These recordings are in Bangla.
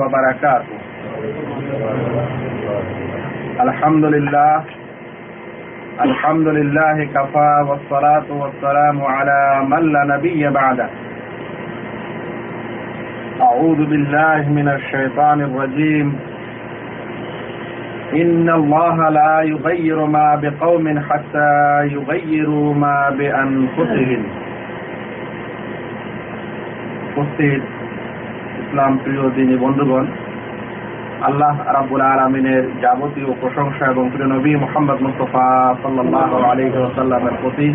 وبركاته. الحمد لله. الحمد لله كفى والصلاة والسلام على من لا نبي بعده. أعوذ بالله من الشيطان الرجيم. إن الله لا يغير ما بقوم حتى يغيروا ما بأنفسهم. ইসলাম প্রিয় দিনী বন্ধুগণ, আল্লাহ রাব্বুল আলমিনের যাবতীয় প্রশংসা এবং প্রিয় নবী মোহাম্মদ মুস্তফা সাল্লাহ আলী ওসাল্লামের প্রতি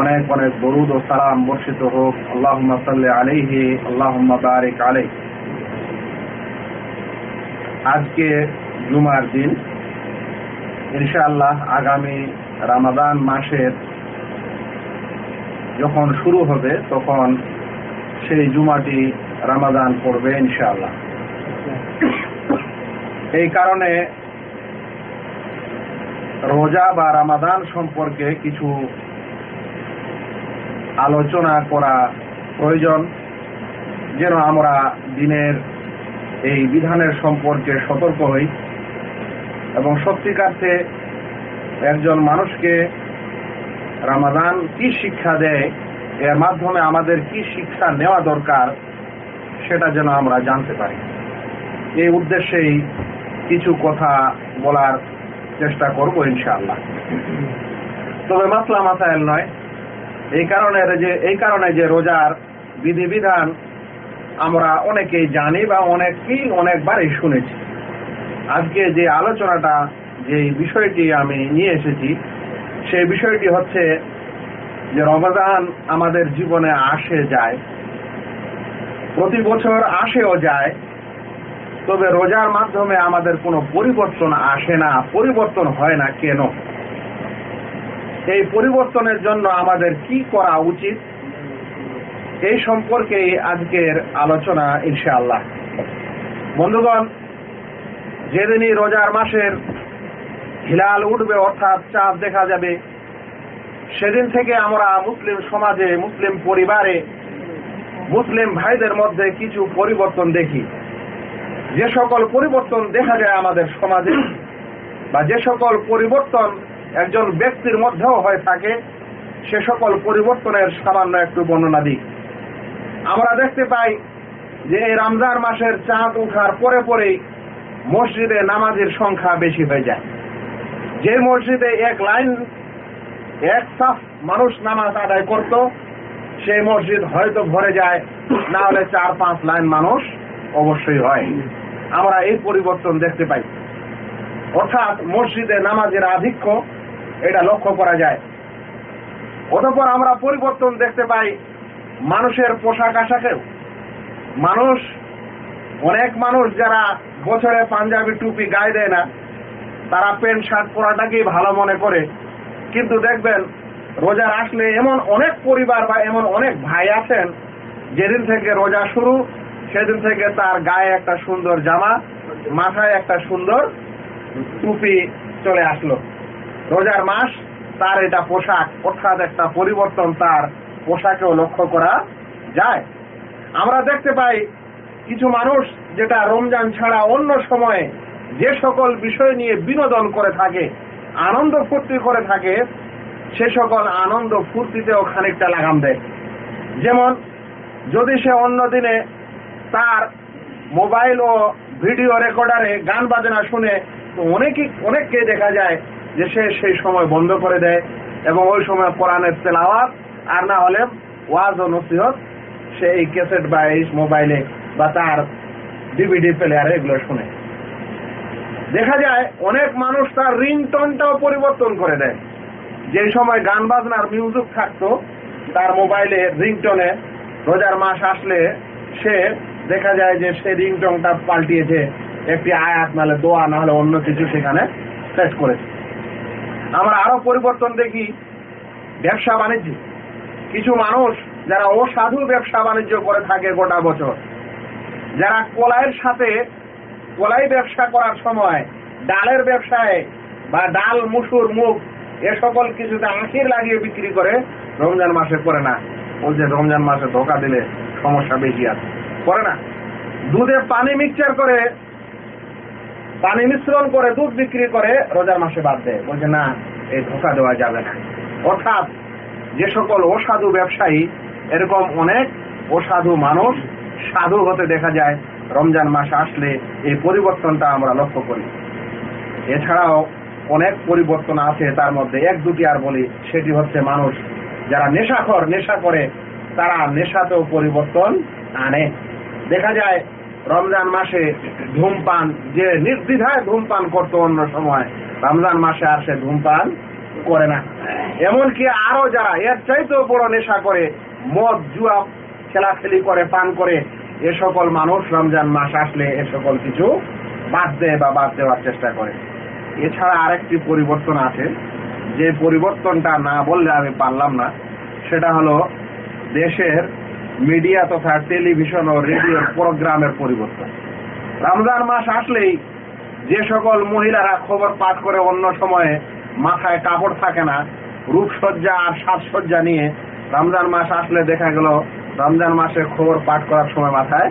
অনেক অনেক বরুদ ও সালাম বর্ষিত হোক। আল্লাহ সাল্লি আলিহি আল্লাহ বারিক আলাই আজকে জুমার দিন। ইনশাআল্লাহ আগামী রামাদান মাসের যখন শুরু হবে, তখন সেই জুমাটি রামাদান পড়বে, ইনশাআল্লাহ। এই কারণে রোজা বা রামাদান সম্পর্কে কিছু আলোচনা করা প্রয়োজন, যেন আমরা দিনের এই বিধানের সম্পর্কে সতর্ক হই এবং সত্যিকার্থে একজন মানুষকে রামাদান কি শিক্ষা দেয়, এর মাধ্যমে আমাদের কি শিক্ষা নেওয়া দরকার সেটা যেন আমরা জানতে পারি। এই উদ্দেশ্যেই কিছু কথা বলার চেষ্টা করব ইনশাআল্লাহ। তবে মাসলা মাসাইল নয়, এই কারণে যে, এই কারণে যে রোজার বিধিবিধান আমরা অনেকেই জানি বা অনেকেই অনেকবারই শুনেছি। আজকে যে আলোচনাটা, যে বিষয়টি আমি নিয়ে এসেছি, সেই বিষয়টি হচ্ছে যে রমজান আমাদের জীবনে আসে, যায় প্রতি বছর আসেও যায়, তবে রোজার মাধ্যমে আমাদের কোনো পরিবর্তন আসে না, পরিবর্তন হয় না কেন? এই পরিবর্তনের জন্য আমাদের কি করা উচিত? এই সম্পর্কে আজকের আলোচনা, ইনশাআল্লাহ। বন্ধুগণ, যেদিনই রোজার মাসের হিলাল উঠবে, অর্থাৎ চাঁদ দেখা যাবে, সেদিন থেকে আমরা মুসলিম সমাজে, মুসলিম পরিবারে মুসলিম ভাইদের মধ্যে কিছু পরিবর্তন দেখি। যে সকল পরিবর্তন দেখা যায় আমাদের সমাজে, বা যে সকল পরিবর্তন একজন ব্যক্তির মধ্যেও হয়ে থাকে, সে সকল পরিবর্তনের সামান্য একটু বর্ণনা দিই। আমরা দেখতে পাই যে এই রমজান মাসের চাঁদ উঠার পরে পরেই মসজিদে নামাজের সংখ্যা বেশি হয়ে যায়। যে মসজিদে এক লাইন, এক সাফ মানুষ নামাজ আদায় করত সেই মসজিদ হয়তো ভরে যায়, না হলে চার পাঁচ লাইন মানুষ অবশ্যই হয়। আমরা এই পরিবর্তন দেখতে পাই। অর্থাৎ মসজিদে নামাজের আধিক্য, এটা লক্ষ্য করা যায়। অতপর আমরা পরিবর্তন দেখতে পাই, মানুষের পোশাক আশাকেও। মানুষ, অনেক মানুষ যারা বছরে পাঞ্জাবি টুপি গায়ে দেয় না, তারা প্যান্ট শার্ট পরাটাকেই ভালো মনে করে। কিন্তু দেখবেন রোজার আসলে এমন অনেক পরিবার বা এমন অনেক ভাই আছেন, যেদিন থেকে রোজা শুরু, সেদিন থেকে তার গায়ে একটা সুন্দর জামা, মাথায় একটা সুন্দর টুপি চলে আসলো। রোজার মাস তার এটা পোশাক, অর্থাৎ একটা পরিবর্তন তার পোশাকেও লক্ষ্য করা যায়। আমরা দেখতে পাই কিছু মানুষ যেটা রমজান ছাড়া অন্য সময়ে যে সকল বিষয় নিয়ে বিনোদন করে থাকে, আনন্দ ফুর্তি করে থাকে সে সকল আনন্দ ফুর্তিতেও খানিকটা লাগাম দেয়। যেমন, যদি সে অন্য দিনে তার মোবাইল ও ভিডিও রেকর্ডারে গান বাজনা শুনে তো অনেকই অনেককে দেখা যায় যে সে সেই সময় বন্ধ করে দেয় এবং ওই সময় কোরআনের তেলাওয়াত আর না হলে ওয়াজ ও নসিহত সে এই ক্যাসেট বা এই মোবাইলে বা তার ডিভিডি প্লেয়ারে এগুলো শুনে। দেখা যায় অনেক মানুষ তার রিংটনটাও পরিবর্তন করে দেয়। যে সময় গান বাজনার মিউজিক থাকতো, তার মোবাইলে রিংটনে রোজার মাস আসলে সে দেখা যায় যে সে রিংটনটা পাল্টিয়েছে, একটি আয়াত নাহলে দোয়া না হলে অন্য কিছু সেখানে সেট করেছে। আমরা আরও পরিবর্তন দেখি ব্যবসা বাণিজ্য। কিছু মানুষ যারা অসাধু ব্যবসা বাণিজ্য করে থাকে গোটা বছর, যারা কলাইয়ের সাথে কলাই ব্যবসা করার সময় ডালের ব্যবসায় বা ডাল, মুসুর মুখ এ সকল কিছুতে আঁখির লাগিয়ে বিক্রি করে রমজান মাসে করে না। বলছে রমজান মাসে ধোকা দিলে সমস্যা বেশি আছে। করে না। দুধে পানি মিক্সচার করে, পানি মিশ্রণ করে দুধ বিক্রি করে রোজার মাসে বাদ দেয়। বলছে, না, এই ধোকা দেওয়া যাবে না। অর্থাৎ যে সকল অসাধু ব্যবসায়ী, এরকম অনেক অসাধু মানুষ, সাধু হতে দেখা যায়, রমজান মাস আসলে এই পরিবর্তনটা আমরা লক্ষ্য করি। এছাড়াও অনেক পরিবর্তন আছে তার মধ্যে। এক দুটি আর বলি, সেটি হচ্ছে মানুষ। যারা নেশাখর, নেশা করে, তারা নেশাতেও পরিবর্তন আনে। দেখা যায়, রমজান মাসে ধূমপান, যে নির্দ্বিধায় ধূমপান করতো অন্য সময়, রমজান মাসে আর সে ধূমপান করে না। এমনকি আরও যারা, এর চাইতেও বড় নেশা করে, মদ, জুয়া, খেলাখেলি করে, পান করে, এ সকল মানুষ রমজান মাস আসলে এ সকল কিছু বাদ দেয় বা বাদ দেওয়ার চেষ্টা করে। এছাড়া আরেকটি পরিবর্তন আছে। যে পরিবর্তনটা না বললে আমি পারলাম না, সেটা হলো দেশের মিডিয়া তথা টেলিভিশন ও রেডিওর প্রোগ্রামের পরিবর্তন। রমজান মাস আসলেই যে সকল মহিলারা খবর পাঠ করে অন্য সময়ে মাথায় কাপড় থাকে না, রূপসজ্জা আর সাজসজ্জা নিয়ে রমজান মাস আসলে দেখা গেল রমজান মাসে খবর পাঠ করার সময় মাথায়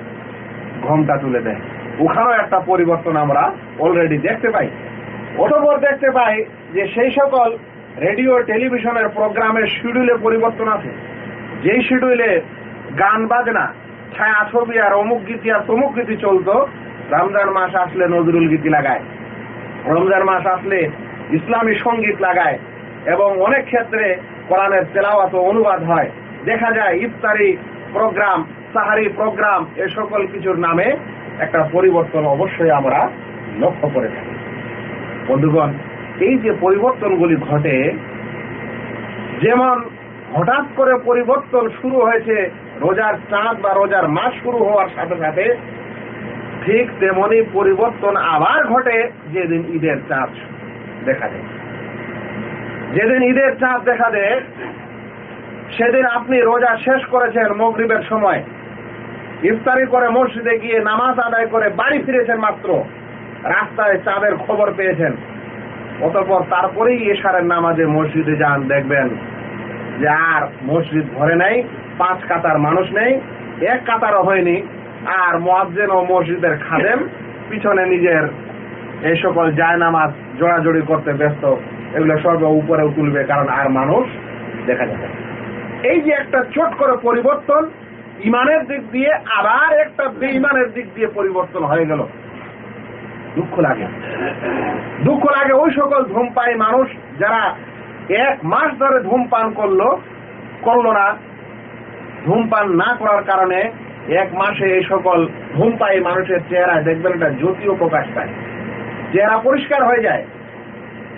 ঘোমটা তুলে দেয়। ওখানেও একটা পরিবর্তন আমরা অলরেডি দেখতে পাই। অতপর দেখতে পাই যে সেই সকল রেডিও, টেলিভিশনের প্রোগ্রামের শিডিউলে পরিবর্তন আছে। যেই শিডিউলে গান, বাজনা ছায়া ছবি আর অমুক গীতি আর তমুক গীতি চলতো, রমজান মাস আসলে নজরুল গীতি লাগায়। রমজান মাস আসলে ইসলামী সংগীত লাগায় এবং অনেক ক্ষেত্রে কোরআনের তেলাওয়াত অনুবাদ হয়। দেখা যায় ইফতারি প্রোগ্রাম, সাহারি প্রোগ্রাম, এ সকল কিছুর নামে একটা পরিবর্তন অবশ্যই আমরা লক্ষ্য করে থাকি। বন্ধুগণ, এই যে পরিবর্তনগুলি ঘটে, যেমন হঠাৎ করে পরিবর্তন শুরু হয়েছে রোজার চাঁদ বা রোজার মাস শুরু হওয়ার সাথে সাথে, ঠিক তেমনি পরিবর্তন আবার ঘটে যেদিন ঈদের চাঁদ দেখা দেয়। যেদিন ঈদের চাঁদ দেখা দেয়, সেদিন আপনি রোজা শেষ করেছেন মগরিবের সময়। ইফতারি করে মসজিদে গিয়ে, নামাজ আদায় করে বাড়ি ফিরেছেন মাত্র। রাস্তায় চাঁদের খবর পেয়েছেন। অতপর তারপরেই এশারের নামাজে মসজিদে যান, দেখবেন যে আর মসজিদ ভরে নাই, পাঁচ কাতার মানুষ নেই, এক কাতারও হয়নি, আর মোয়াজ্জেন ও মসজিদের খাদেম পিছনে নিজের এই সকল জায় নামাজ জোড়াজোড়ি করতে ব্যস্ত। এগুলো সর্ব উপরেও তুলবে, কারণ আর মানুষ দেখা যাবে এই যে একটা চট করে পরিবর্তন, ইমানের দিক দিয়ে আবার একটা বেইমানের দিক দিয়ে পরিবর্তন হয়ে গেল। দুঃখ লাগে। দুঃখ লাগে ওই সকল ধূমপাই মানুষ যারা এক মাস ধরে ধূমপান করল করল না। ধূমপান না করার কারণে এক মাসে এই সকল ধূমপাই মানুষের চেহারায় দেখবেন, একটা জ্যোতিও প্রকাশ পায়। চেহারা পরিষ্কার হয়ে যায়।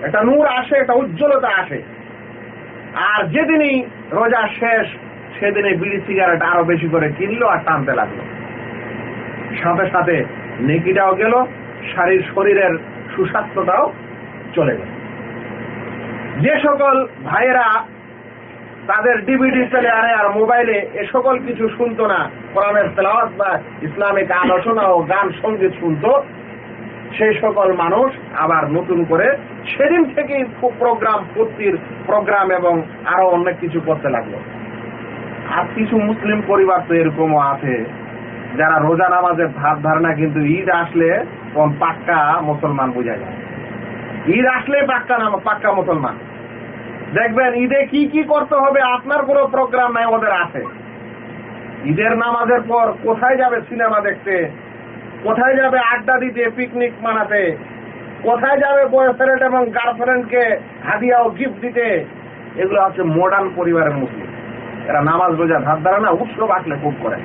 একটা নূর আসে, একটা উজ্জ্বলতা আসে। আর যেদিনই রোজা শেষ সেদিনে বিড়ি সিগারেট আরও বেশি করে কিনলো আর টানতে লাগল। সাথে সাথে নেকিটাও গেল শারীর শরীরের সুস্বাস্থ্যটাও চলে গেল। যে সকল ভাইয়েরা তাদের ডিভিডি প্লেয়ারে আর মোবাইলে এ সকল কিছু শুনতো না, কোরআনের তেলাওয়াত বা ইসলামিক আলোচনা ও গান সংগীত শুনতো, সেই সকল মানুষ আবার নতুন করে সেদিন থেকেই প্রোগ্রাম ফুর্তির প্রোগ্রাম এবং আরও অনেক কিছু করতে লাগল। আর কিছু মুসলিম পরিবার তো এরকমও আছে, যারা রোজা নামাজের ধার ধারণা কিন্তু ঈদ আসলে পাক্কা মুসলমান বোঝা যায়। ঈদ আসলে পাক্কা নাম পাক্কা মুসলমান। দেখবেন, ঈদে কি কি করতে হবে আপনার কোনো প্রোগ্রাম নাই, ওদের আছে। ঈদের নামাজের পর কোথায় যাবে সিনেমা দেখতে? কোথায় যাবে আড্ডা দিতে, পিকনিক মানাতে? কোথায় যাবে বয়ফ্রেন্ড এবং গার্লফ্রেন্ডকে হাদিয়া ও গিফট দিতে? এগুলো হচ্ছে মডার্ন পরিবারের মুসলিম। এরা নামাজ রোজা ধার ধারা না, উৎসব আসলে খুব করে।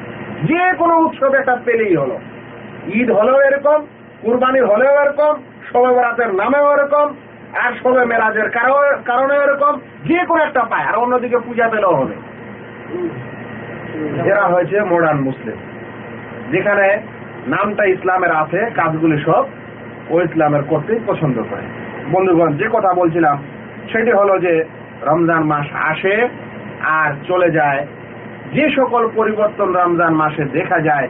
যে কোনো উৎসব একটা পেলেই হলো। ঈদ হলেও এরকম কুরবানির হলেও এরকম শবে বরাতের নামেও এরকম, আর শবে মেরাজের কারণে এরকম, যে কোনো একটা পায়, আর অন্যদিকে পূজা পেলেও হবে। এরা হয়েছে মডার্ন মুসলিম যেখানে নামটা ইসলামের আছে, কাজগুলি সব ও ইসলামের করতেই পছন্দ করে। বন্ধুগণ, যে কথা বলছিলাম, সেটি হলো যে রমজান মাস আসে আর চলে যায়। যে সকল পরিবর্তন রমজান মাসে দেখা যায়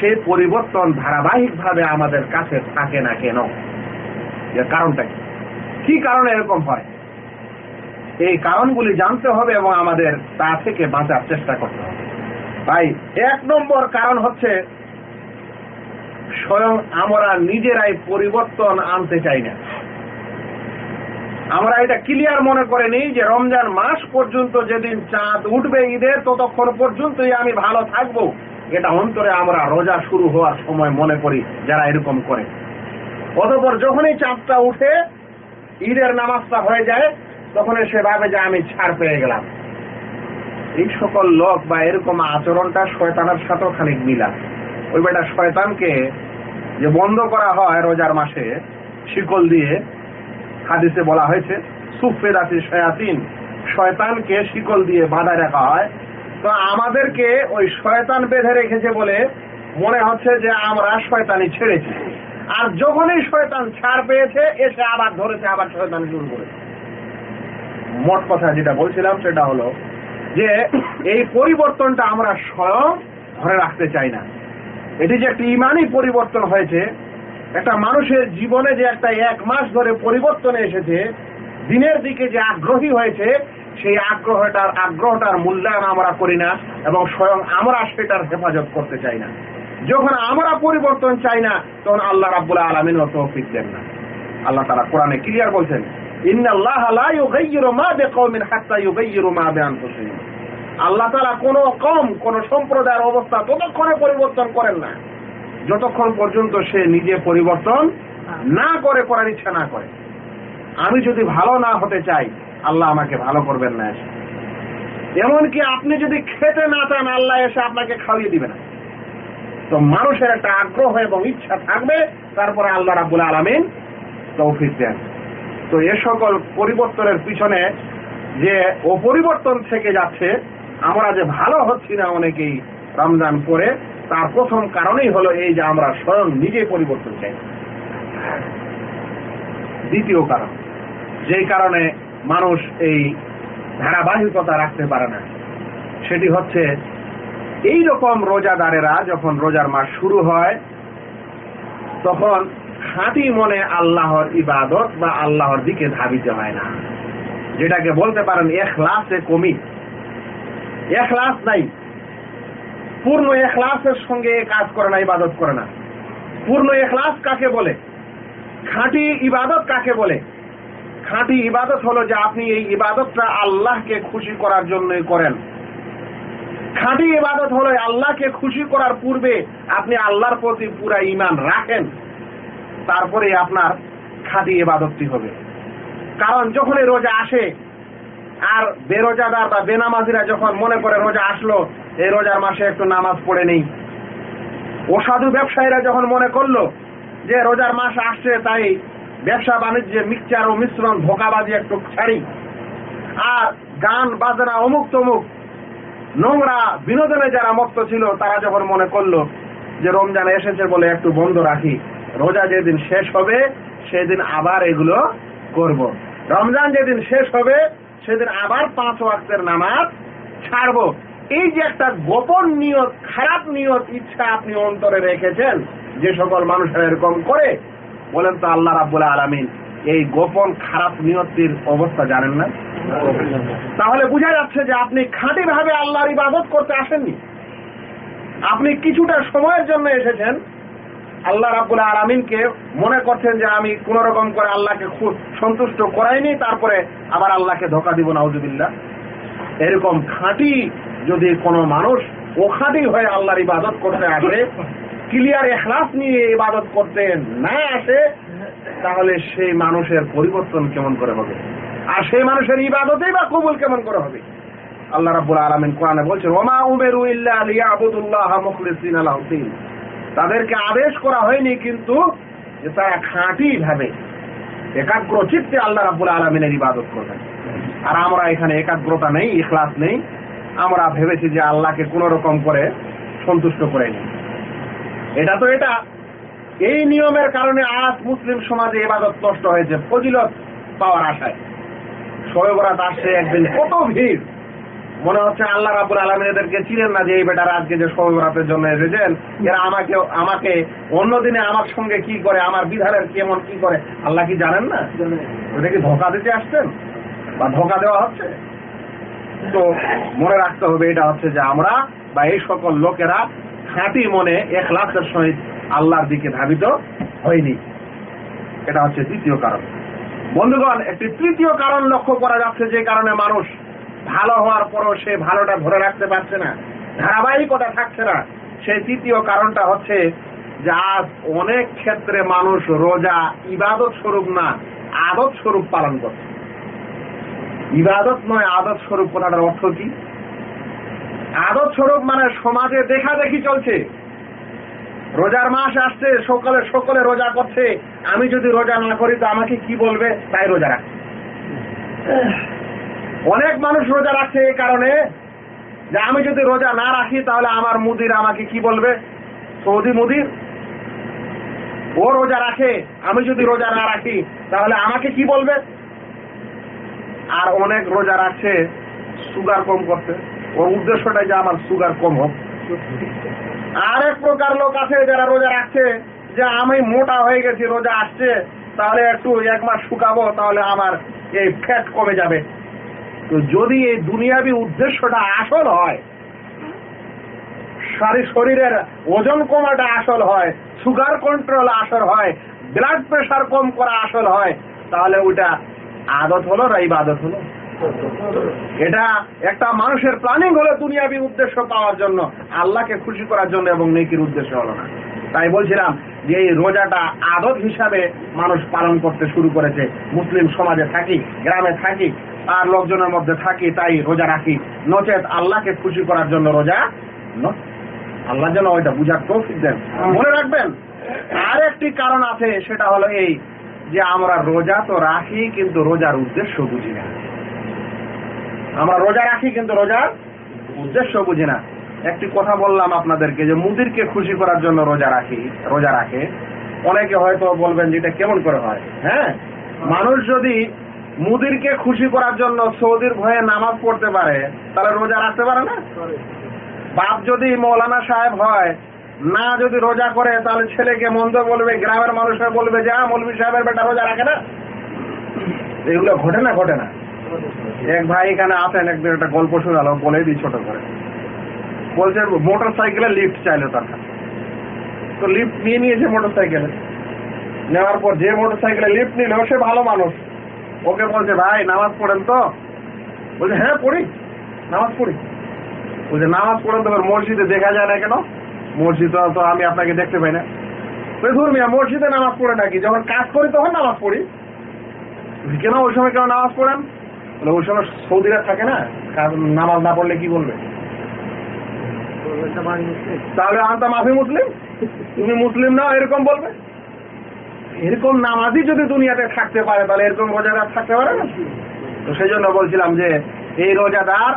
সেই পরিবর্তন ধারাবাহিকভাবে আমাদের কাছে থাকে না কেন? এর কারণটা কি? কি কারণে এরকম হয়? এই কারণগুলি জানতে হবে এবং আমাদের তা থেকে বাঁচার চেষ্টা করতে হবে। ভাই এক নম্বর কারণ হচ্ছে স্বয়ং আমরা নিজেরাই পরিবর্তন আনতে চাই না। আমরা এটা ক্লিয়ার মনে করে নিই যে রমজান মাস পর্যন্ত যেদিন চাঁদ উঠবে ঈদের ততক্ষণ পর্যন্তই আমি ভালো থাকব। এটা অন্তরে আমরা রোজা শুরু হওয়ার সময় মনে করি যারা এরকম করে। অতপর যখনই চাঁদটা উঠে ঈদের নামাজটা হয়ে যায় তখন সে ভাবে যে আমি ছাড় পেয়ে গেলাম। এই সকল লোক বা এরকম আচরণটা শয়তানের সাথেও খানিক মিলা ওই বেটা শয়তানকে যে বন্ধ করা হয় রোজার মাসে, শিকল দিয়ে হাদিসে বলা হয়েছে, সুফেদাতি শয়াতিন, শয়তানকে শিকল দিয়ে বাঁধা রাখা হয় তো আমাদেরকে ওই শয়তান বেঁধে রেখেছে বলে মনে হচ্ছে যে আমরা শয়তানি ছেড়েছি। আর যখনই শয়তান ছাড় পেয়েছে, এসে আবার ধরেছে, আবার শয়তান শুরু করেছে। মোট কথা যেটা বলছিলাম, সেটা হলো যে এই পরিবর্তনটা আমরা স্বয়ং ধরে রাখতে চাই না। এটি যে একটা ইমানই পরিবর্তন হয়েছে, একটা মানুষের জীবনে যে একটা এক মাস ধরে পরিবর্তন এসেছে, দিনের দিকে যে আগ্রহী হয়েছে সেই আগ্রহটার আগ্রহটার মূল্যায়ন আমরা করি না এবং স্বয়ং আমরা সেটার হেফাজত করতে চাই না। যখন আমরা পরিবর্তন চাই না, তখন আল্লাহ রাব্বুল আলমিন তৌফিক দেন না। আল্লাহ তারা কোরআনে ক্লিয়ার বলছেন আল্লাহ তাআলা কোন কম, কোন সম্প্রদায়ের অবস্থা ততক্ষণে পরিবর্তন করেন না। যতক্ষণ পর্যন্ত সে নিজে পরিবর্তন না করে, করার ইচ্ছা না করে। আমি যদি ভালো না হতে চাই আল্লাহ আমাকে ভালো করবেন না। এসে এমনকি আপনি যদি খেতে না চান, আল্লাহ এসে আপনাকে খাওয়িয়ে দিবে না। তো মানুষের একটা আগ্রহ এবং ইচ্ছা থাকবে, তারপরে আল্লাহ রাবুল আলমিন তৌফিক দেন। তো এ সকল পরিবর্তনের পিছনে যে অপরিবর্তন থেকে যাচ্ছে, আমরা যে ভালো হচ্ছি না অনেকেই রমজান পরে, তার প্রথম কারণেই হলো এই যে আমরা স্বয়ং নিজে পরিবর্তন চাই। দ্বিতীয় কারণ, যেই কারণে মানুষ এই ধারাবাহিকতা রাখতে পারে না। সেটি হচ্ছে এই রকম রোজাদারেরা যখন রোজার মাস শুরু হয়, তখন খাঁটি মনে আল্লাহর ইবাদত বা আল্লাহর দিকে ধাবিতে হয় না। যেটাকে বলতে পারেন এখলাসে কমি। এখলাস নাই। পূর্ণ এখলাসের সঙ্গে কাজ করে না, ইবাদত করে না। পূর্ণ এখলাস কাকে বলে? খাঁটি ইবাদত কাকে বলে? খাঁটি ইবাদত হলো যে আপনি এই ইবাদতটা আল্লাহকে খুশি করার জন্যই করেন। খাঁটি ইবাদত হলো আল্লাহকে খুশি করার পূর্বে আপনি আল্লাহর প্রতি পুরা ইমান রাখেন, তারপরে আপনার খাঁটি ইবাদতটি হবে। কারণ যখনই রোজা আসে, আর বেরোজাদার বা বেনামাজিরা যখন মনে করে রোজা আসলো, এই রোজার মাসে একটু নামাজ পড়ে নেই। অসাধু ব্যবসায়ীরা যখন মনে করল যে রোজার মাস আসছে, তাই ব্যবসা বাণিজ্যে মিক্সচার ও মিশ্রণ ধোকাবাজি একটু ছাড়ি আর গান বাজনা অমুক তমুক, নোংরা বিনোদনে যারা মত্ত ছিল, তারা যখন মনে করল যে রমজান এসেছে বলে একটু বন্ধ রাখি, রোজা যেদিন শেষ হবে, সেদিন আবার এগুলো করব। রমজান যেদিন শেষ হবে, সেদিন আবার পাঁচ ওয়াক্তের নামাজ ছাড়বো এই যে একটা গোপন নিয়ত, খারাপ নিয়ত ইচ্ছা আপনি অন্তরে রেখেছেন, যে সকল মানুষেরা এরকম করে বলেন তো আল্লাহ রাবুল আলমিন, এই গোপন খারাপ নিয়তির অবস্থা জানেন না? তাহলে বোঝা যাচ্ছে যে আপনি খাঁটি ভাবে আল্লাহর ইবাদত করতে আসেননি। আপনি কিছুটা সময়ের জন্য এসেছেন। আল্লাহ রাবুল আলমিনকে মনে করছেন যে আমি কোন রকম করে আল্লাহকে খুব সন্তুষ্ট করাইনি, তারপরে আবার আল্লাহকে ধোকা দিব, নাউজুবিল্লাহ। এরকম খাঁটি যদি কোনো মানুষ ওখাটি হয়ে আল্লাহর ইবাদত করতে আসে ক্লিয়ার এখলাস নিয়ে ইবাদত করতে না আসে, তাহলে সেই মানুষের পরিবর্তন কেমন করে হবে? আর সেই মানুষের ইবাদতেই বা কবুল কেমন করে হবে? আল্লাহ রাব্বুল আলামিন কোরআনে বলছেন, ওমা উমেরু ইল্লা মুখলিসিন তাদেরকে আদেশ করা হয়নি, কিন্তু যে তারা খাঁটি ভাবে একাগ্র চিত্তে আল্লাহ রাব্বুল আলামিনের ইবাদত করবেন। আর আমরা এখানে একাগ্রতা নেই, ইখলাস নেই। আমরা ভেবেছি যে আল্লাহকে কোন রকম করে সন্তুষ্ট করে নিই। এটা তো এটা। এই নিয়মের কারণে আজ মুসলিম সমাজে এবাদত নষ্ট হয়েছে, ফজিলত পাওয়ার আশায়। শোয়েবরাত আসছে একদিন কত ভিড়। মনে হচ্ছে আল্লাহ রাবুল আলমিন এদেরকে চিনেন না যে এই বেটার আজকে যে শোয়েবরাতের জন্য এসেছেন। এরা আমাকে আমাকে অন্যদিনে আমার সঙ্গে কি করে, আমার বিধানের কেমন কি করে, আল্লাহ কি জানেন না? ওটা কি ধোকা দিতে আসছেন? বা ধোকা দেওয়া হচ্ছে? তো মনে রাখতে হবে, এটা হচ্ছে যে আমরা বা এই সকল লোকেরা খাঁটি মনে এখলাসের সহিত আল্লাহর দিকে ধাবিত হয়নি। এটা হচ্ছে তৃতীয় কারণ। বন্ধুগণ, একটি তৃতীয় কারণ লক্ষ্য করা যাচ্ছে যে কারণে মানুষ ভালো হওয়ার পরও সে ভালোটা ধরে রাখতে পারছে না, ধারাবাহিকতা থাকছে না। সেই তৃতীয় কারণটা হচ্ছে যে আজ অনেক ক্ষেত্রে মানুষ রোজা ইবাদত স্বরূপ না, আদত স্বরূপ পালন করছে। ইবাদত নয়, আদত স্বরূপ কথাটার অর্থ কি? আদত স্বরূপ মানে সমাজে দেখা দেখি চলছে। রোজার মাস আসছে, সকালে, সকলে রোজা করছে। আমি যদি রোজা না করি, তো আমাকে কি বলবে? তাই রোজা রাখছে। অনেক মানুষ রোজা রাখছে এই কারণে যে আমি যদি রোজা না রাখি, তাহলে আমার মুদির আমাকে কি বলবে? সৌদি মুদির? ও রোজা রাখে, আমি যদি রোজা না রাখি, তাহলে আমাকে কি বলবে? আর অনেক রোজা রাখছে, সুগার কম করতে ওর উদ্দেশ্যটা যে আমার সুগার কম হোক। আর এক প্রকার লোক আছে যারা রোজা রাখছে, যে আমি মোটা হয়ে গেছি, রোজা আসছে, তাহলে একটু এক মাস শুকাবো, তাহলে আমার এই ফ্যাট কমে যাবে। তো যদি এই দুনিয়াবি উদ্দেশ্যটা আসল হয়, সারি শরীরের ওজন কমাটা আসল হয় সুগার কন্ট্রোল আসল হয় ব্লাড প্রেশার কম করা আসল হয়, তাহলে ওইটা আদত হলো না ইবাদত হলো? এটা একটা মানুষের প্ল্যানিং হলো দুনিয়াবি উদ্দেশ্য পাওয়ার জন্য, আল্লাহকে খুশি করার জন্য এবং নেকির উদ্দেশ্য হলো না। তাই বলছিলাম যে এই রোজাটা আদত হিসাবে মানুষ পালন করতে শুরু করেছে। মুসলিম সমাজে থাকি, গ্রামে থাকি, আর লোকজনের মধ্যে থাকি, তাই রোজা রাখি। নচেত আল্লাহকে খুশি করার জন্য রোজা। আল্লাহ যেন ওইটা বুঝার তৌফিক দেন। মনে রাখবেন আর একটি কারণ আছে, সেটা হলো এই যে আমরা রোজা তো রাখি, কিন্তু রোজার উদ্দেশ্য বুঝি না। আমরা রোজা রাখি কিন্তু রোজার উদ্দেশ্য বুঝি না। একটি কথা বললাম আপনাদেরকে যে মুদিরকে খুশি করার জন্য রোজা রাখি, রোজা রাখে। অনেকে হয়তো বলবেন যে এটা কেমন করে হয় হ্যাঁ? মানুষ যদি মুদিরকে খুশি করার জন্য সৌদির ভয়ে নামাজ পড়তে পারে, তাহলে রোজা রাখতে পারে না? বাপ যদি মৌলানা সাহেব হয় না যদি রোজা করে, তাহলে ছেলেকে মন্দ বলবে, গ্রামের মানুষরা বলবে যে মৌলবী সাহেবের বেটা রোজা রাখে না? এগুলো ঘটে না ঘটে না। এক ভাই এখানে আসেন একদিন একটা গল্প শোনালো বলে দিই ছোট করে। বলছে, মোটর সাইকেলে লিফট চাইলো তার কাছে। তো লিফট নিয়ে নিয়েছে মোটর সাইকেলে। নেওয়ার পর যে মোটর সাইকেলে লিফট নিল, সে ভালো মানুষ। ওকে বলছে, ভাই, নামাজ পড়েন তো? বলছে হ্যাঁ পড়ি। নামাজ পড়ি। বলছে, নামাজ পড়েন তো মসজিদে দেখা যায় না কেন? মসজিদে তো আমি আপনাকে দেখতে পাই না। ধর্মিয়া মসজিদে নামাজ পড়ে নাকি? যখন কাজ করি তখন নামাজ পড়ি। কেন, ওই সময় কেন নামাজ পড়েন? বলে ওই সময় সৌদিরা থাকে না? নামাজ না পড়লে কি বলবে? তাহলে আনতা মাফি মুসলিম? তুমি মুসলিম না, এরকম বলবে? এরকম নামাজই যদি দুনিয়াতে থাকতে পারে, তাহলে এরকম রোজাদার থাকতে পারে না? তো সেই জন্য বলছিলাম যে, এই রোজাদার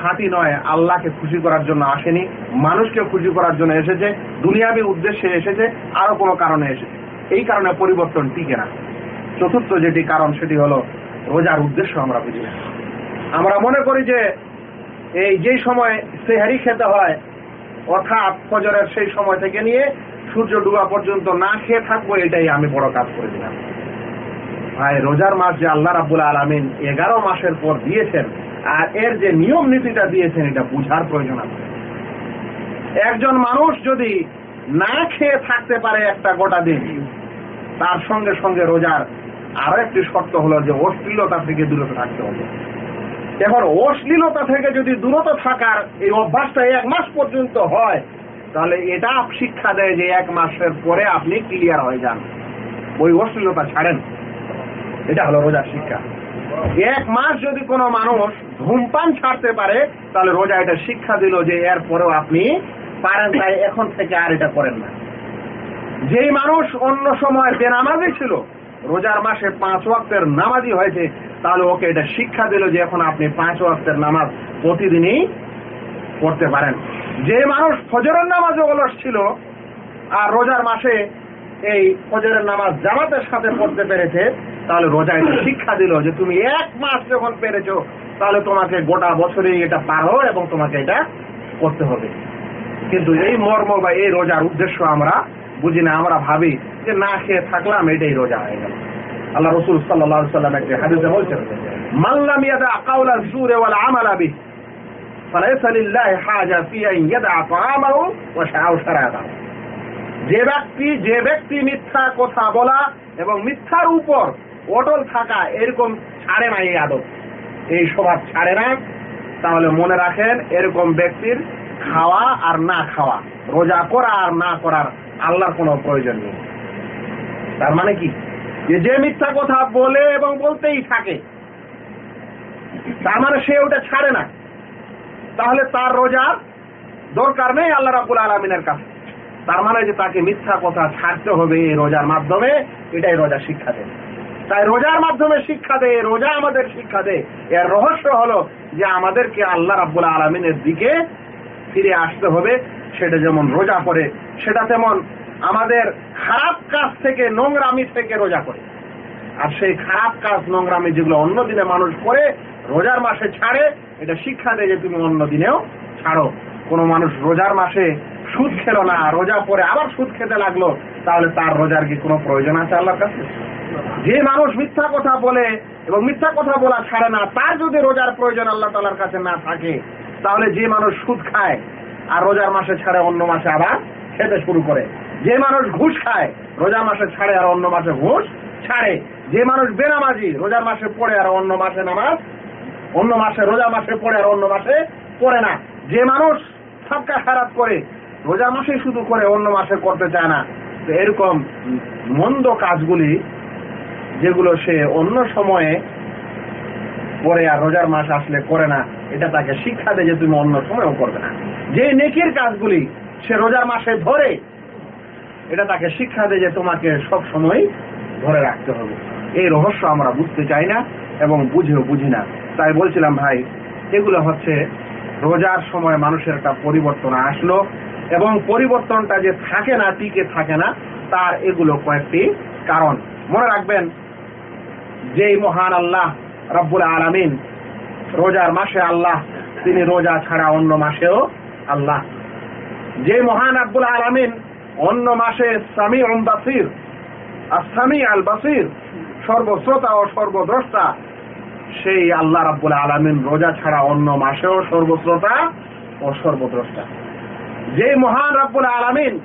খাঁটি নয়, আল্লাহকে খুশি করার জন্য আসেনি, মানুষকে খুশি করার জন্য এসেছে, দুনিয়াবি উদ্দেশ্যে এসেছে, আরও কোনো কারণে এসেছে। এই কারণে পরিবর্তন টিকে না। চতুর্থ যেটি কারণ, সেটি হলো রোজার উদ্দেশ্য আমরা বুঝি না। আমরা মনে করি যে এই যেই সময় সেহারি খেতে হয়, অর্থাৎ ফজরের সেই সময় থেকে নিয়ে সূর্য ডুবা পর্যন্ত না খেয়ে থাকব, এটাই আমি বড় কাজ করে দিলাম। ভাই, রোজার মাস যে আল্লাহ রাবুল আলমিন এগারো মাসের পর দিয়েছেন, আর এর যে নিয়ম নীতিটা দিয়েছেন, এটা বুঝার প্রয়োজন আছে। একজন মানুষ যদি না খেয়ে থাকতে পারে একটা গোটা দিন, তার সঙ্গে সঙ্গে রোজার আরও একটি শর্ত হলো যে অশ্লীলতা থেকে দূরত থাকতে হবে। এখন অশ্লীলতা থেকে যদি দূরত থাকার এই অভ্যাসটা এক মাস পর্যন্ত হয়, তাহলে এটা শিক্ষা দেয় যে এক মাসের পরে আপনি ক্লিয়ার হয়ে যান। ওই অশ্লীলতা ছাড়েন। এটা হলো রোজার শিক্ষা। এক মাস যদি কোনো মানুষ ধূমপান ছাড়তে পারে, তাহলে রোজা এটা শিক্ষা দিল যে এর পরেও আপনি পারেন, তাই এখন থেকে আর এটা করেন না। যেই মানুষ অন্য সময় বেনামাজি ছিল রোজার মাসে পাঁচ ওয়াক্তের নামাজি হয়েছে, তাহলে ওকে এটা শিক্ষা দিল যে এখন আপনি পাঁচ ওয়াক্তের নামাজ প্রতিদিনই পড়তে পারেন। যে মানুষ ফজরের নামাজে অলস ছিল আর রোজার মাসে এই ফজরের নামাজ জামাতের সাথে পড়তে পেরেছে, তাহলে রোজা এটা শিক্ষা দিল যে তুমি এক মাস যখন পেরেছ, তাহলে তোমাকে গোটা বছরেই এটা পারো এবং তোমাকে এটা করতে হবে। কিন্তু এই মর্ম বা এই রোজার উদ্দেশ্য আমরা বুঝি না, আমরা ভাবি যে না খেয়ে থাকলাম, এটাই রোজা হয়ে গেল। আল্লাহ রসুল সাল্লাম একটি হাদিসে বলছেন মাল্লাম ইয়াদা ওয়াল আমাল আবি যে ব্যক্তি যে ব্যক্তি মিথ্যা কথা বলা এবং মিথ্যার উপর অটল থাকা এরকম ছাড়ে না এই আদব। এই স্বভাব ছাড়ে না। তাহলে মনে রাখেন, এরকম ব্যক্তির খাওয়া আর না খাওয়া, রোজা করা আর না করার আল্লাহর কোনো প্রয়োজন নেই। তার মানে কি? যে যে মিথ্যা কথা বলে এবং বলতেই থাকে, তার মানে সে ওটা ছাড়ে না। তাহলে তার রোজার দরকার নেই আল্লাহ রাবুল আলমিনের কাছে। তার মানে যে তাকে মিথ্যা কথা ছাড়তে হবে এই রোজার মাধ্যমে, এটাই রোজা শিক্ষা দেয়। তাই রোজার মাধ্যমে শিক্ষা দেয়, রোজা আমাদের শিক্ষা দেয়। এর রহস্য হলো যে আমাদেরকে আল্লাহ রাবুল আলমিনের দিকে ফিরে আসতে হবে। সেটা যেমন রোজা করে, সেটা তেমন আমাদের খারাপ কাজ থেকে নোংরামি থেকে রোজা করে। আর সেই খারাপ কাজ, নোংরামি যেগুলো অন্য দিনে মানুষ করে, রোজার মাসে ছাড়ে, এটা শিক্ষা দেয় যে তুমি অন্য দিনেও ছাড়ো। কোন মানুষ রোজার মাসে সুদ খেলো না, রোজা পরে আবার সুদ খেতে লাগল, তাহলে তার রোজার কি কোনো প্রয়োজন আছে আল্লাহর কাছে? যে মানুষ মিথ্যা কথা বলে এবং মিথ্যা কথা বলা ছাড়ে না, তার যদি রোজার প্রয়োজন আল্লাহ তালার কাছে না থাকে, তাহলে যে মানুষ সুদ খায় আর রোজার মাসে ছাড়ে অন্য মাসে আবার খেতে শুরু করে। যে মানুষ ঘুষ খায়, রোজার মাসে ছাড়ে আর অন্য মাসে ঘুষ ছাড়ে। যে মানুষ বেনামাজি, রোজার মাসে পড়ে আর অন্য মাসে নামাজ, অন্য মাসে রোজা মাসে পড়ে আর অন্য মাসে পড়ে না। যে মানুষ সবকা খারাপ করে, রোজার মাসেই শুধু করে, অন্য মাসে করতে চায় না। তো এরকম মন্দ কাজগুলি, যেগুলো সে অন্য সময়ে পরে আর রোজার মাস আসলে করে না, এটা তাকে শিক্ষা দেয় যে তুমি অন্য সময়ও করবে না। যে নেকির কাজগুলি সে রোজার মাসে ধরে, এটা তাকে শিক্ষা দেয় যে তোমাকে সব সময় ধরে রাখতে হবে। এই রহস্য আমরা বুঝতে চাই না এবং বুঝেও বুঝি না। তাই বলছিলাম, ভাই, এগুলো হচ্ছে রোজার সময় মানুষের একটা পরিবর্তন আসলো এবং পরিবর্তনটা যে থাকে না, টিকে থাকে না, তার এগুলো কয়েকটি কারণ। মনে রাখবেন, যেই মহান আল্লাহ রব্বুল আলমিন রোজার মাসে আল্লাহ, তিনি রোজা ছাড়া অন্য মাসেও আল্লাহ। যে মহান আব্বুল আলমিন অন্য মাসে সামি উম বাসির, আর সামি আল বাসির সর্বশ্রোতা ও সর্বদ্রষ্টা, সেই আল্লাহ রাব্বুল আলমিন রোজা ছাড়া অন্য মাসেও সর্বশ্রোতা ও সর্বদ্রষ্টা। যে মহান রাব্বুল আলমিন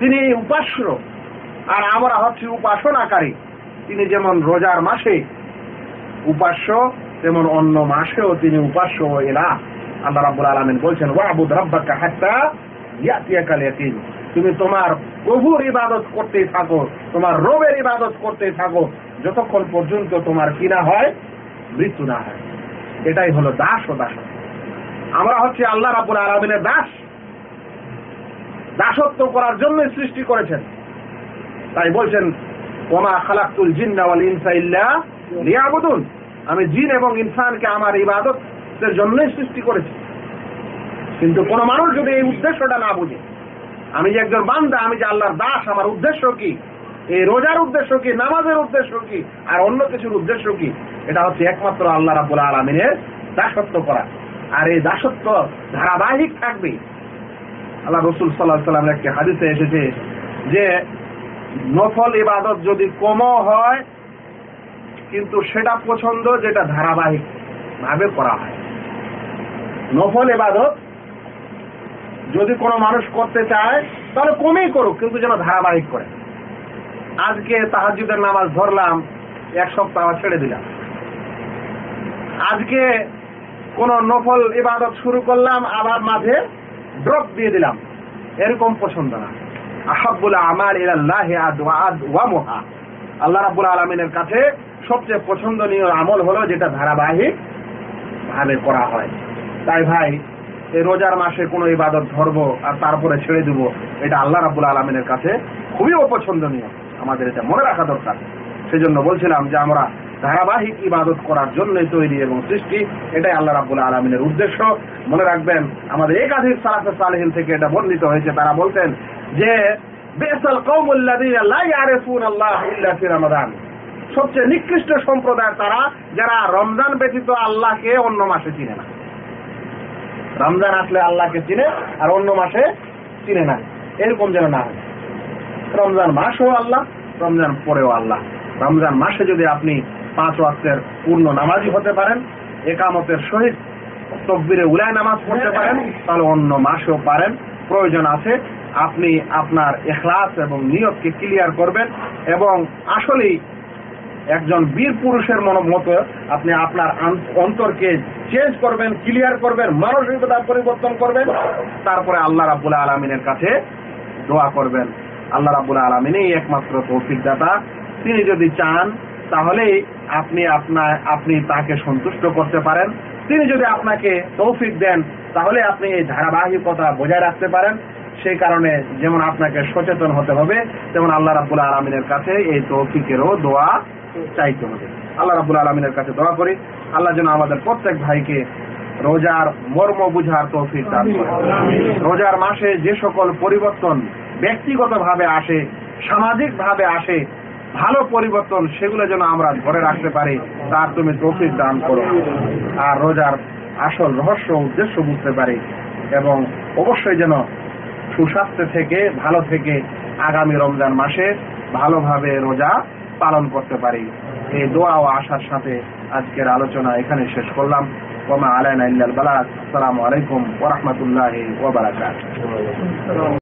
তিনি উপাস্য, আর আমরা হচ্ছি উপাসনাকারী। তিনি যেমন রোজার মাসে উপাস্য, তেমন অন্য মাসেও তিনি উপাস্য এলা আল্লাহ রাব্বুল আলমিন বলছেন, ওয়াবুদ রব্বাকা হাত্তা ইয়াতিয়াকাল ইয়াকিন তুমি তোমার প্রভুর ইবাদত করতেই থাকো, তোমার রবের ইবাদত করতেই থাকো, যতক্ষণ পর্যন্ত তোমার কি না হয়, মৃত্যু না হয়। এটাই হলো দাস ও দাস আমরা হচ্ছে আল্লাহ রাবুল আলমিনের দাস। দাসত্ব করার জন্য সৃষ্টি করেছেন। তাই বলছেন, ওমা খালাকুল জিন্নাওয়াল ইনসা ইল্লা লিয়াবুদুন। আমি জিন এবং ইনসানকে আমার ইবাদতের জন্যই সৃষ্টি করেছি। কিন্তু কোন মানুষ যদি এই উদ্দেশ্যটা না বুঝে, আমি যে একজন বান্দা, আমি যে আল্লাহর দাস, আমার উদ্দেশ্য কি? এই রোজার উদ্দেশ্য কি? নামাজের উদ্দেশ্য কি? আর অন্য কিছুর উদ্দেশ্য কি? এটা হচ্ছে একমাত্র আল্লাহ রাবুল আলমিনের দাসত্ব করা। আর এই দাসত্ব ধারাবাহিক থাকবে। আল্লাহ রসুল সাল্লাহ সাল্লামের একটি হাদিসে এসেছে যে, নফল ইবাদত যদি কম হয়, কিন্তু সেটা পছন্দ যেটা ধারাবাহিক ভাবে করা হয়। নফল ইবাদত। যদি কোনো মানুষ করতে চায়, তাহলে কমেই করুক, কিন্তু যেন ধারাবাহিক করে। আজকে তাহাজুদের নামাজ ধরলাম, এক সপ্তাহ ছেড়ে দিলাম। আজকে কোন নফল ইবাদত শুরু করলাম, আবার মাঝে ড্রপ দিয়ে দিলাম। এরকম পছন্দ না। আহাবুল আমার ইলাল্লাহ ওয়ামোহা আল্লাহ রাবুল আলমিনের কাছে সবচেয়ে পছন্দনীয় আমল হলো যেটা ধারাবাহিক ভাবে করা হয়। তাই ভাই, এই রোজার মাসে কোনো ইবাদত ধরবো আর তারপরে ছেড়ে দিব, এটা আল্লাহ রাবুল আলমিনের কাছে খুবই অপছন্দনীয়। আমাদের এটা মনে রাখা দরকার। সেজন্য বলছিলাম যে আমরা ধারাবাহিক ইবাদত করার জন্যই তৈরি এবং সৃষ্টি, এটাই আল্লাহ রাবুল আলমিনের উদ্দেশ্য। মনে রাখবেন, আমাদের একাধিক সালাফে সালেহিন থেকে এটা বর্ণিত হয়েছে। তারা বলতেন যে, বেসাল কৌমুল্লাদিন সবচেয়ে নিকৃষ্ট সম্প্রদায় তারা, যারা রমজান ব্যতীত আল্লাহকে অন্য মাসে চিনে না। রমজান আসলে আল্লাহকে চিনে আর অন্য মাসে চিনে না। এরকম যেন না হয়। রমজান মাসও আল্লাহ, রমজান পরেও আল্লাহ। রমজান মাসে যদি আপনি পাঁচ ওয়াক্তের পূর্ণ নামাজি হতে পারেন, একামতের সহিত তকবিরে উলায় নামাজ পড়তে পারেন, তাহলে অন্য মাসেও পারেন। প্রয়োজন আছে, আপনি আপনার এখলাস এবং নিয়তকে ক্লিয়ার করবেন এবং আসলেই একজন বীর পুরুষের মতো আপনি আপনার অন্তরকে চেঞ্জ করবেন ক্লিয়ার করবেন, মানসিকতা পরিবর্তন করবেন। তারপরে আল্লাহ রাবুল আলমিনের কাছে দোয়া করবেন। আল্লাহ রাবুল আলমিনই একমাত্র তৌফিক দাতা। তিনি যদি চান তাহলেই আপনি আপনার আপনি তাকে সন্তুষ্ট করতে পারেন। তিনি যদি আপনাকে তৌফিক দেন, তাহলে আপনি এই ধারাবাহিকতা বজায় রাখতে পারেন। সেই কারণে যেমন আপনাকে সচেতন হতে হবে তেমন আল্লাহ রাবুল আলমিনের কাছে এই তৌফিকেরও দোয়া চাইতে হবে আল্লাহ রাবুল আলমিনের কাছে দোয়া করি আল্লাহ যেন আমাদের প্রত্যেক ভাইকে রোজার মর্ম বুঝার তৌফিক দান করে। রোজার মাসে যে সকল পরিবর্তন ব্যক্তিগতভাবে আসে সামাজিকভাবে আসে ভালো পরিবর্তন সেগুলো যেন আমরা ধরে রাখতে পারি তার তুমি তৌফিক দান করো। আর রোজার আসল রহস্য উদ্দেশ্য বুঝতে পারি এবং অবশ্যই যেন সুস্বাস্থ্য থেকে, ভালো থেকে আগামী রমজান মাসে ভালোভাবে রোজা পালন করতে পারি। এই দোয়া ও আশার সাথে আজকের আলোচনা এখানে শেষ করলাম। ওমা আলাইনা ইল্লাল বালাক আসসালামু আলাইকুম ওয়া রাহমাতুল্লাহি ওয়া বারাকাতুহু।